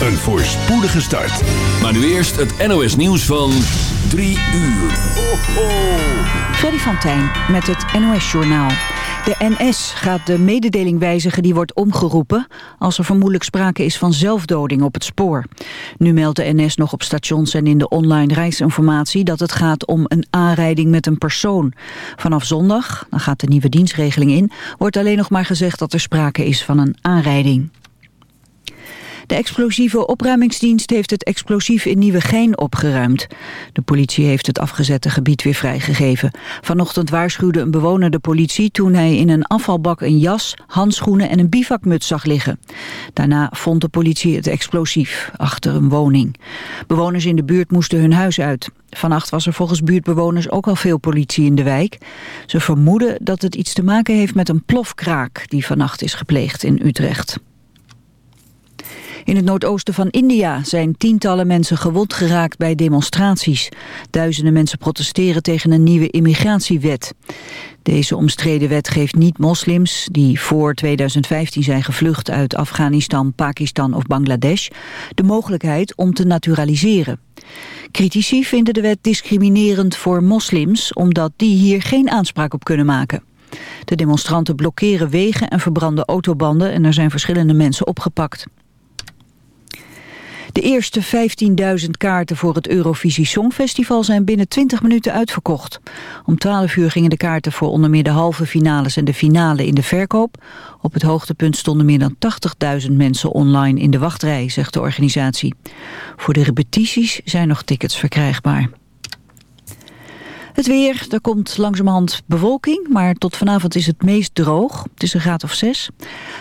een voorspoedige start. Maar nu eerst het NOS nieuws van 3 uur. Ho, ho. Freddy van Tijn met het NOS Journaal. De NS gaat de mededeling wijzigen die wordt omgeroepen... als er vermoedelijk sprake is van zelfdoding op het spoor. Nu meldt de NS nog op stations en in de online reisinformatie... dat het gaat om een aanrijding met een persoon. Vanaf zondag, dan gaat de nieuwe dienstregeling in... wordt alleen nog maar gezegd dat er sprake is van een aanrijding. De explosieve opruimingsdienst heeft het explosief in Nieuwegein opgeruimd. De politie heeft het afgezette gebied weer vrijgegeven. Vanochtend waarschuwde een bewoner de politie toen hij in een afvalbak een jas, handschoenen en een bivakmuts zag liggen. Daarna vond de politie het explosief achter een woning. Bewoners in de buurt moesten hun huis uit. Vannacht was er volgens buurtbewoners ook al veel politie in de wijk. Ze vermoeden dat het iets te maken heeft met een plofkraak die vannacht is gepleegd in Utrecht. In het noordoosten van India zijn tientallen mensen gewond geraakt bij demonstraties. Duizenden mensen protesteren tegen een nieuwe immigratiewet. Deze omstreden wet geeft niet-moslims, die voor 2015 zijn gevlucht uit Afghanistan, Pakistan of Bangladesh, de mogelijkheid om te naturaliseren. Critici vinden de wet discriminerend voor moslims, omdat die hier geen aanspraak op kunnen maken. De demonstranten blokkeren wegen en verbranden autobanden en er zijn verschillende mensen opgepakt. De eerste 15.000 kaarten voor het Eurovisie Songfestival zijn binnen 20 minuten uitverkocht. Om 12 uur gingen de kaarten voor onder meer de halve finales en de finale in de verkoop. Op het hoogtepunt stonden meer dan 80.000 mensen online in de wachtrij, zegt de organisatie. Voor de repetities zijn nog tickets verkrijgbaar. Het weer, er komt langzamerhand bewolking, maar tot vanavond is het meest droog. Het is een graad of zes.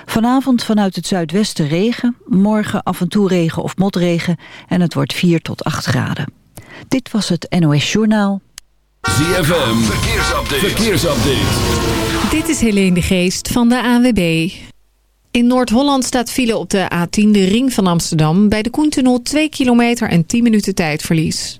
Vanavond vanuit het zuidwesten regen, morgen af en toe regen of motregen en het wordt 4 tot 8 graden. Dit was het NOS Journaal. ZFM, verkeersupdate. verkeersupdate. Dit is Helene de Geest van de ANWB. In Noord-Holland staat file op de A10, de ring van Amsterdam... bij de Koentunnel 2 kilometer en 10 minuten tijdverlies.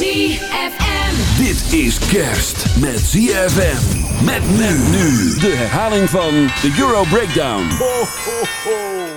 ZFM. Dit is kerst met ZFM. Met men nu. De herhaling van de Euro Breakdown. Ho, ho, ho.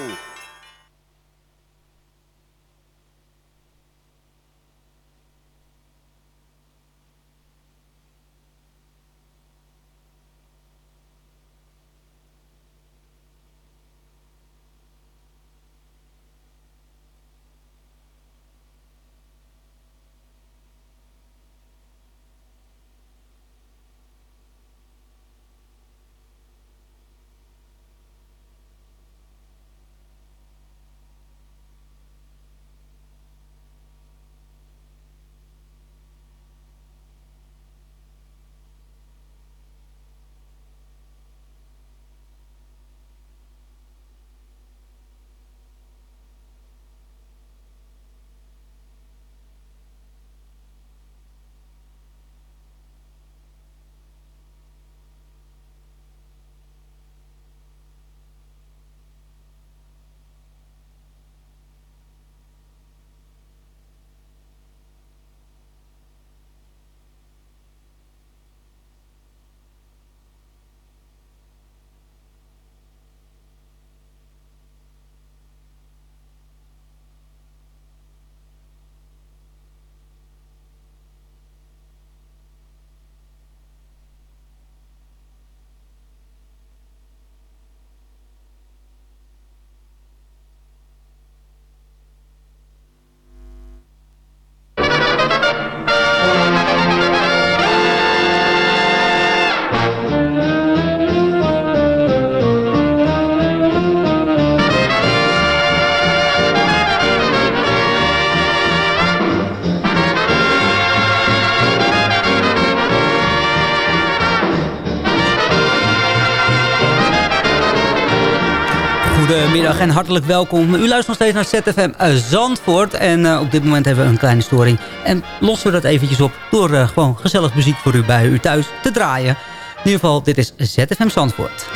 En hartelijk welkom. U luistert nog steeds naar ZFM eh, Zandvoort. En uh, op dit moment hebben we een kleine storing. En lossen we dat eventjes op door uh, gewoon gezellig muziek voor u bij u thuis te draaien. In ieder geval, dit is ZFM Zandvoort.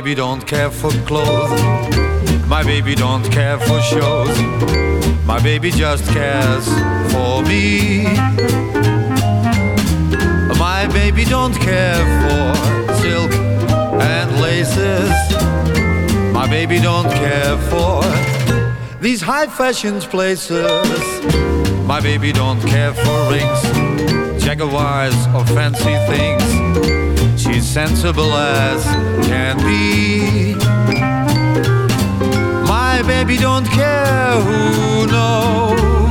Baby don't care for clothes. My baby don't care for shows. My baby just cares for me. My baby don't care for silk and laces. My baby don't care for these high fashion places. My baby don't care for rings, jaguars or fancy things. She's sensible as can be. My baby don't care who knows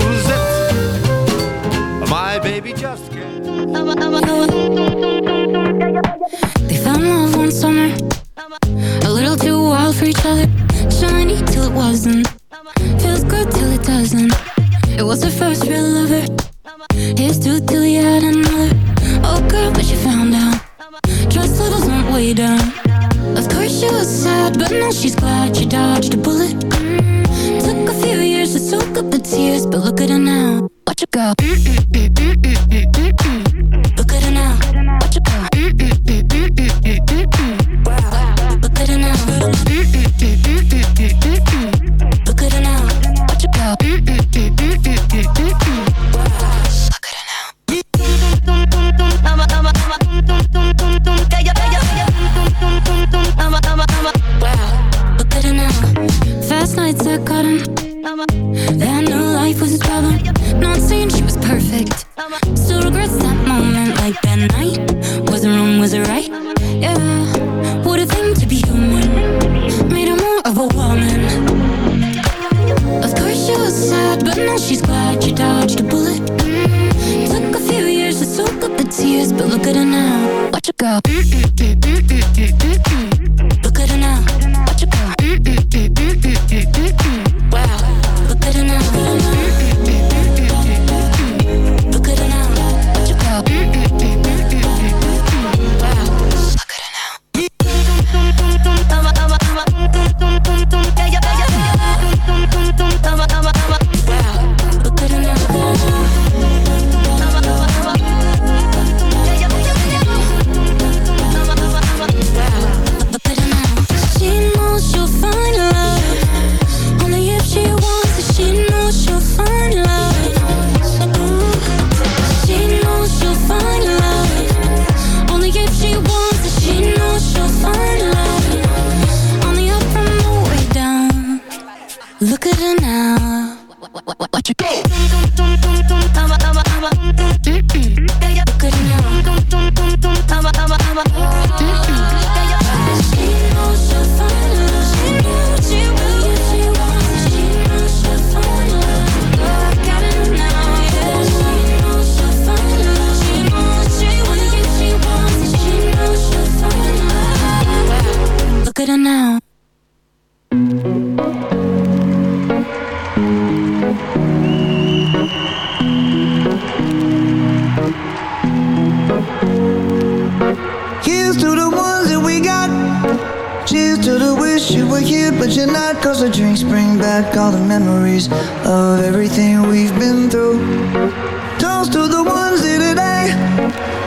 her now. Here's to the ones that we got. Cheers to the wish you were here, but you're not. Cause the drinks bring back all the memories of everything we've been through. Toast to the ones here today.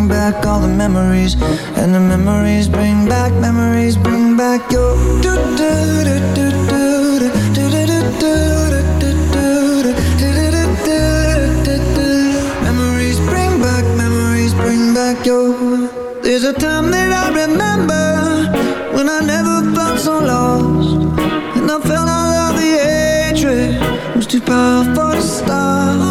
back all the memories, and the memories bring back memories, bring back your. Do, there's a time that I remember when I never felt so lost, and I felt all of the hatred was too powerful to stop.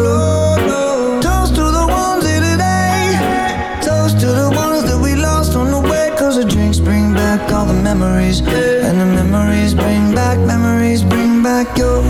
like your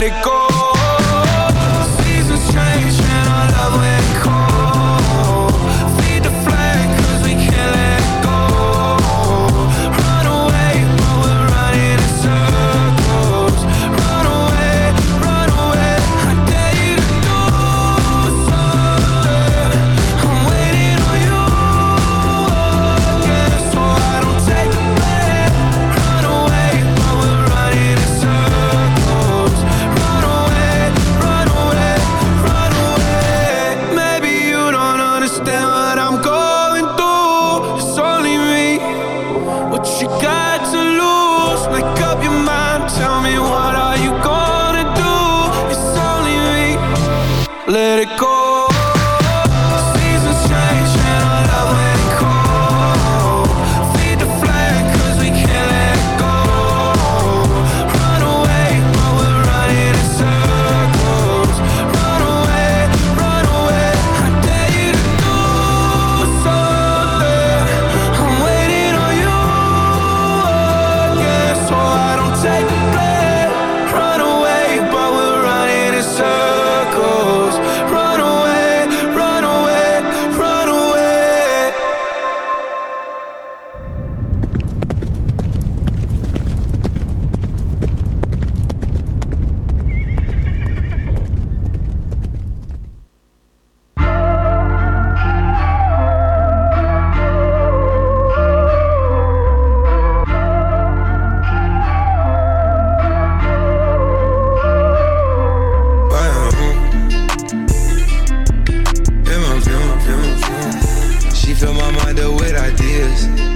let it go eyes.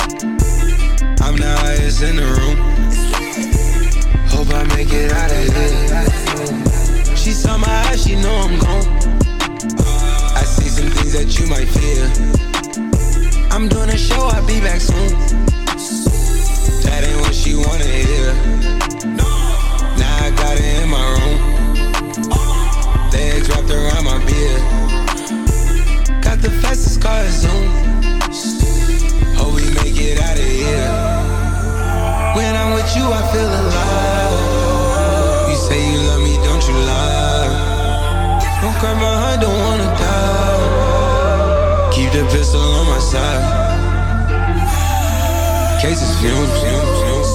fumes.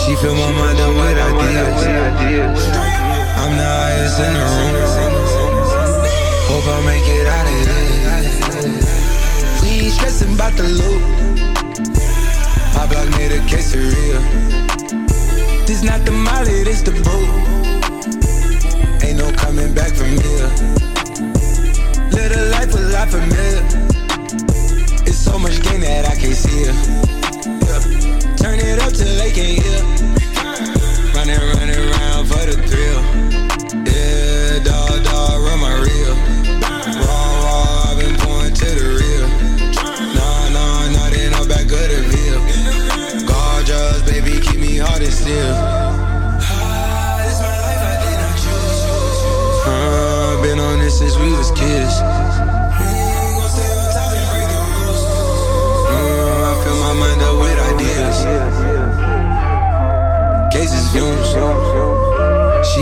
She fill my mind up with ideas. I'm the highest in the room. Hope I make it out of here. We ain't stressing about the loot. My block made a case of real. This not the molly, this the boot. Ain't no coming back from here. Little life a lot familiar. It's so much gain that I can't see it. Turn it up till they can't hear. Running, running around for the three.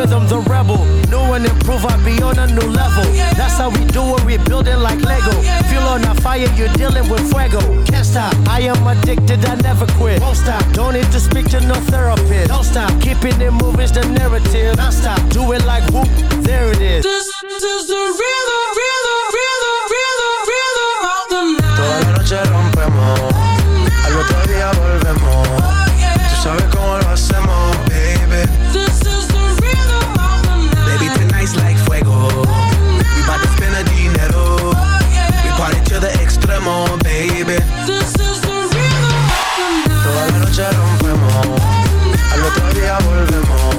The rhythm, the rebel. New and improve, I be on a new level. That's how we do it, we build it like Lego. Feel on a fire, you're dealing with fuego. Can't stop, I am addicted, I never quit. Won't stop, don't need to speak to no therapist. Don't stop, keeping it moving's the narrative. Non stop, do it like whoop, there it is. This is the rhythm, noche rompemos, al otro día volvemos.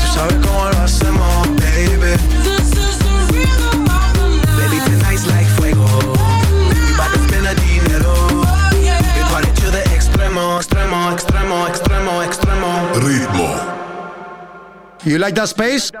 Tú sabes cómo lo hacemos, baby. This is the rhythm of the night. Baby, tonight's like fuego. We bout to spend the dinero. We party to the extremo, extremo, extremo, extremo, extremo. Ritmo. You like that space? Mi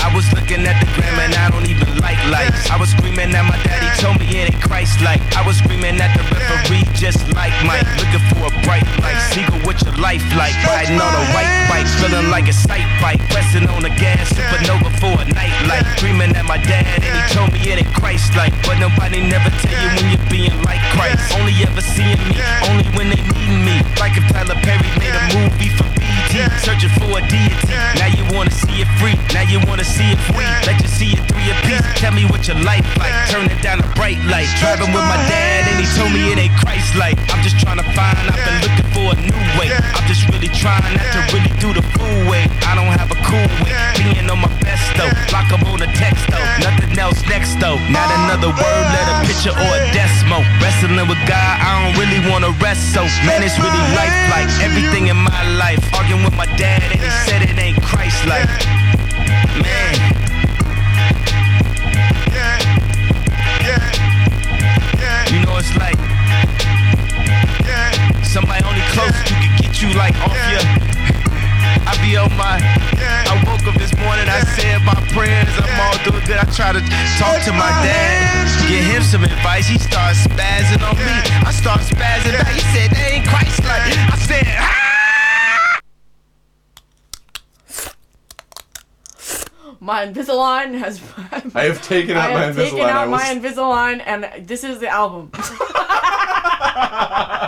I was looking at the gram and I don't even like lights. I was screaming at my daddy, told me it ain't Christ like. I was screaming at the referee, just like Mike. Looking for a bright light. Seagull, what your life like? Riding on a white bike, feeling like a sight bike. Pressing on the gas, supernova for a night light. Screaming at my dad and he told me it ain't Christ like. But nobody never tell you when you're being like Christ. Only ever seeing me, only when they need me. Like if Tyler Perry made a movie for BET, searching for a deity. Now you wanna see it free, now you wanna see it free. Let you see it three piece. Tell me what your life like. Turn it down a bright light. Driving with my dad and he told me it ain't Christ like. I'm just trying to find, I've been looking for a new way. I'm just really trying not to really do the fool way. I don't have a cool way. Being on my best though. Lock up on the text though. Nothing else next though. Not another word, let a picture or a decimal. Wrestling with God, I don't really wanna rest so. Man, it's really life like everything in my life. Arguing with my dad and he said it ain't Christ like. Man. Yeah, yeah, yeah. You know it's like somebody only close to can get you like off your. I be on my. I woke up this morning, I said my prayers, I'm all doing good. I try to talk to my dad, get him some advice. He starts spazzing on me. I start spazzing back. He said, they ain't Christ like. I said, ah! My Invisalign has. I have taken out I my have taken Invisalign. I out my Invisalign, and this is the album.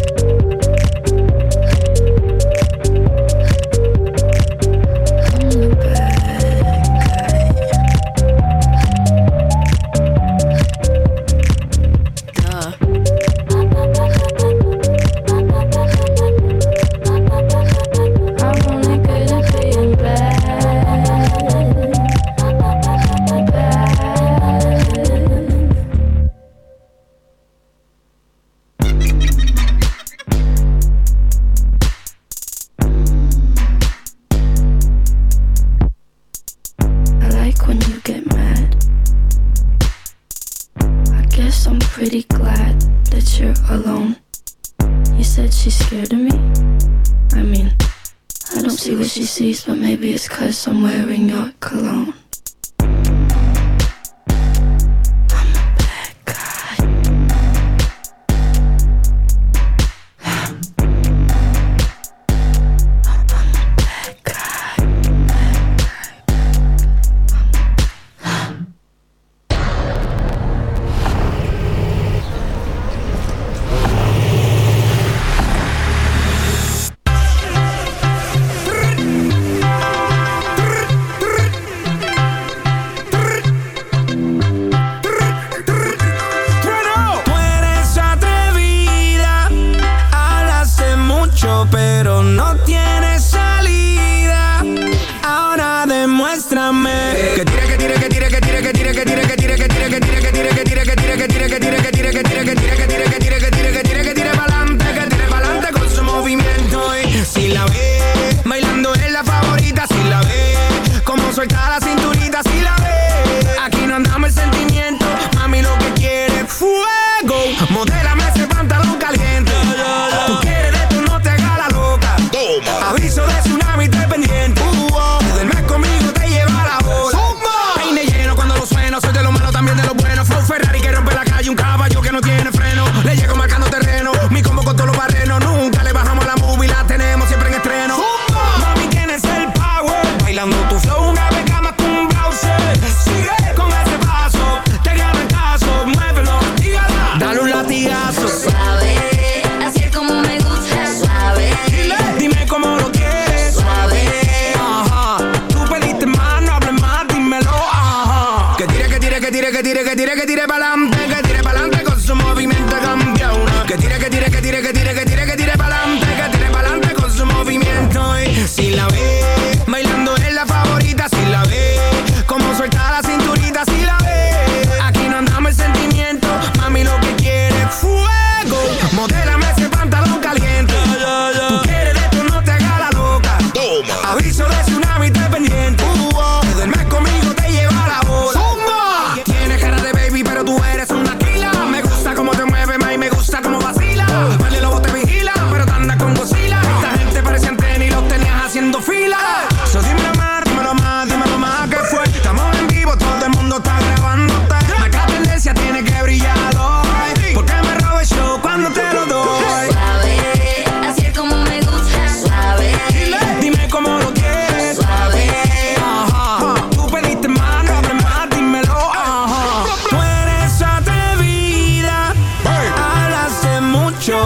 forgot I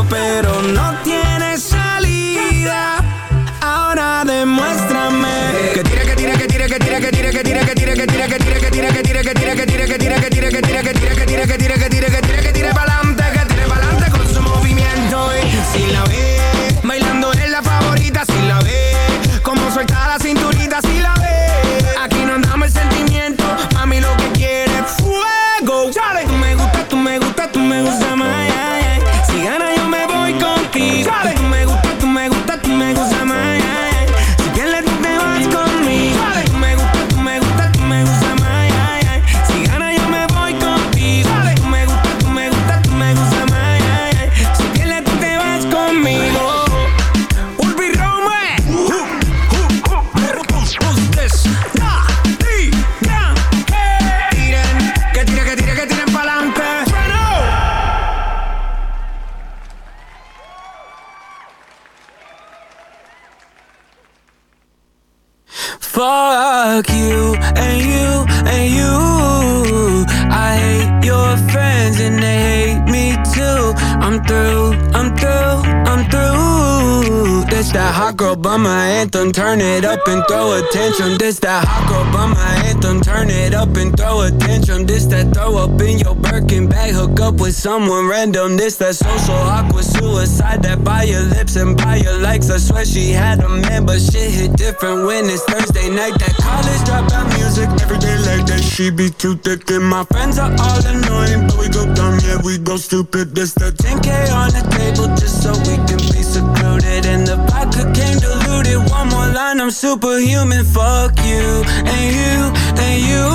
pero no tienes up and throw a tantrum. This that hot girl by my anthem. Turn it up and throw a tantrum. This that throw up in your Birkin bag. Hook up with someone random. This that social awkward suicide. That by your lips and by your likes. I swear she had a man, but shit hit different when it's Thursday night. That college dropout music every day like that. She be too thick and my friends are all annoying, but we go dumb, yeah we go stupid. This the 10k on the table just so we can be secluded. And the vodka came diluted. One more line, I'm superhuman. Fuck you and you and you.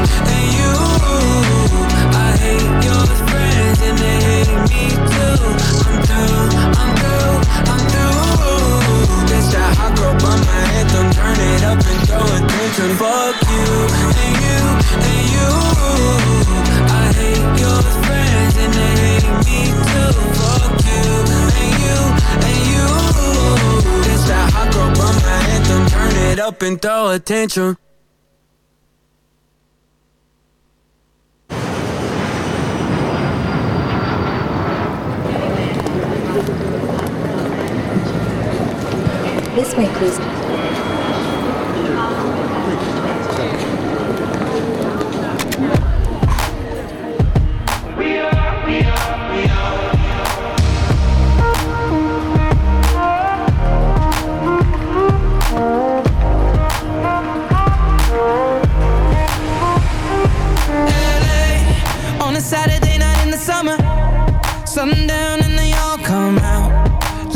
And throw attention. This way, please.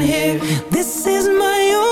here. This is my only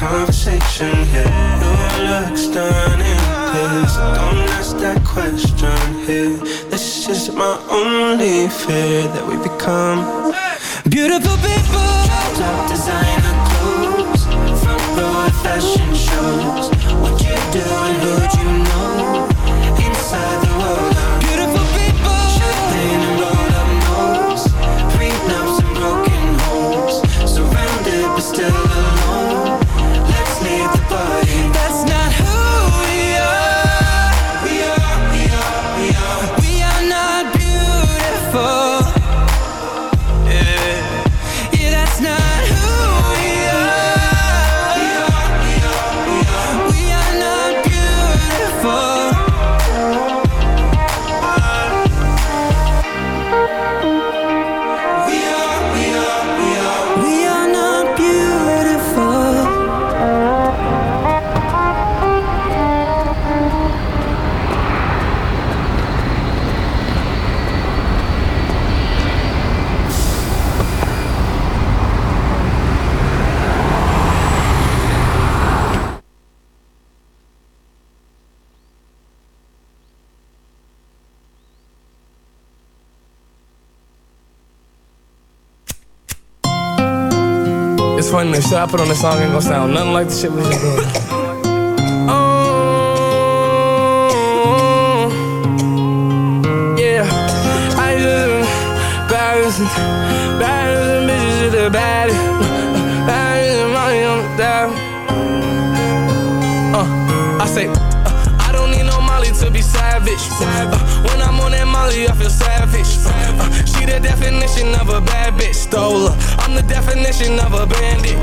conversation here. Your looks done in this. Don't ask that question here. This is my only fear that we become beautiful people. Top designer Shit I put on the song ain't gonna sound nothing like the shit we just doing. Oh, yeah, I bitches is the baddest, baddest money on the dial. Uh, I say, uh, I don't need no Molly to be savage. Uh, when I'm on that Molly, I feel savage. Uh, she the definition of a bad bitch, stole her. I'm the definition of a bandit.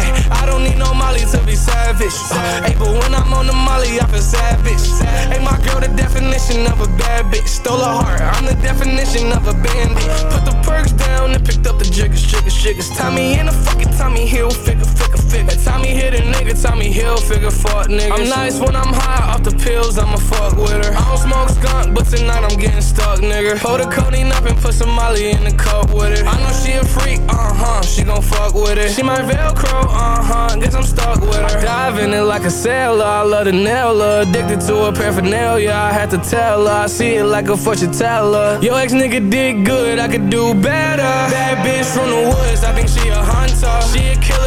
Ay, I don't need no Molly to be savage. Ay, but when I'm on the Molly, I feel savage. Hey, my girl, the definition of a bad bitch, stole her heart. I'm the definition of a bandit. Put the perks down and picked up the jiggers, jiggers, jiggers. Tommy in the fucking Tommy Hilfiger, figure, figure. Tommy hit a nigga, Tommy Hilfiger, fuck nigga. I'm nice when I'm high off the pills, I'ma fuck with her. I don't smoke skunk, but tonight I'm getting stuck, nigga. Pour the codeine up and put some Molly in the cup with it. I know she a freak, uh huh, she gon' fuck with it. She my Velcro, uh huh, guess I'm stuck with her. Dive in it like a sailor, I love the nail her. Addicted to her paraphernalia, I had to tell her. I see it like a fortune teller. Yo, ex nigga did good, I could do better. Bad bitch from the woods, I think she a hunter. She a killer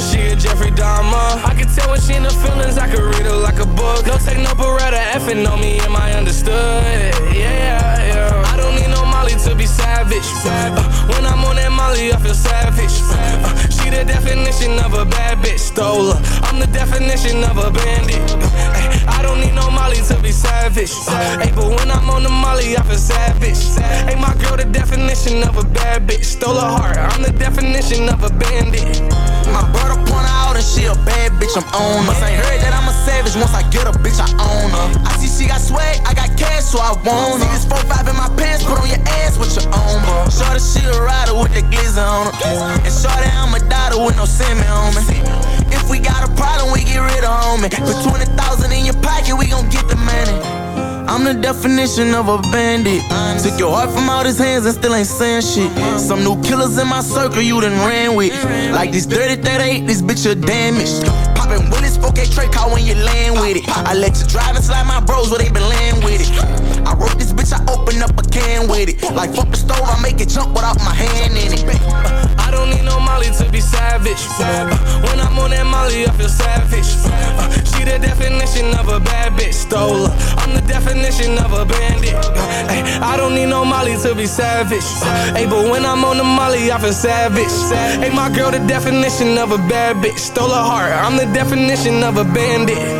she a Jeffrey Dahmer. I can tell when she in the feelings, I can read her like a book. No take no beretta, effing on me, am I understood? Yeah, yeah. I don't need no Molly to be savage. Uh, when I'm on that Molly, I feel savage. Uh, she the definition of a bad bitch, stole her. I'm the definition of a bandit. Uh, I don't need no Molly to be savage. Uh, ay, but when I'm on the Molly, I feel savage. Hey, my girl, the definition of a bad bitch, stole her heart. I'm the definition of a bandit. My brother point out and she a bad bitch, I'm on her. Must ain't heard that I'm a savage, once I get a bitch, I own her. I see she got swag, I got cash, so I want her. See this 4-5 in my pants, put on your ass with your own, bro. Shorty, she a rider with the glizzer on her. And shorty, I'm a daughter with no semi on me. If we got a problem, we get rid of homie. Put 20,000 in your pocket, we gon' get the money. I'm the definition of a bandit. Took your heart from out his hands and still ain't saying shit. Some new killers in my circle you done ran with. Like this dirty 38, this bitch a damaged. Poppin' Willis, 4K Trey car when you land with it. I let you drive and slide my bros where they been laying with it. Wrote this bitch, I open up a can with it. Like fuck the stove, I make it jump without my hand in it. I don't need no Molly to be savage. Uh, when I'm on that Molly, I feel savage. Uh, she the definition of a bad bitch, stole her. I'm the definition of a bandit. Uh, ay, I don't need no Molly to be savage. Uh, ay, but when I'm on the Molly, I feel savage. Hey, my girl, the definition of a bad bitch, stole her heart. I'm the definition of a bandit.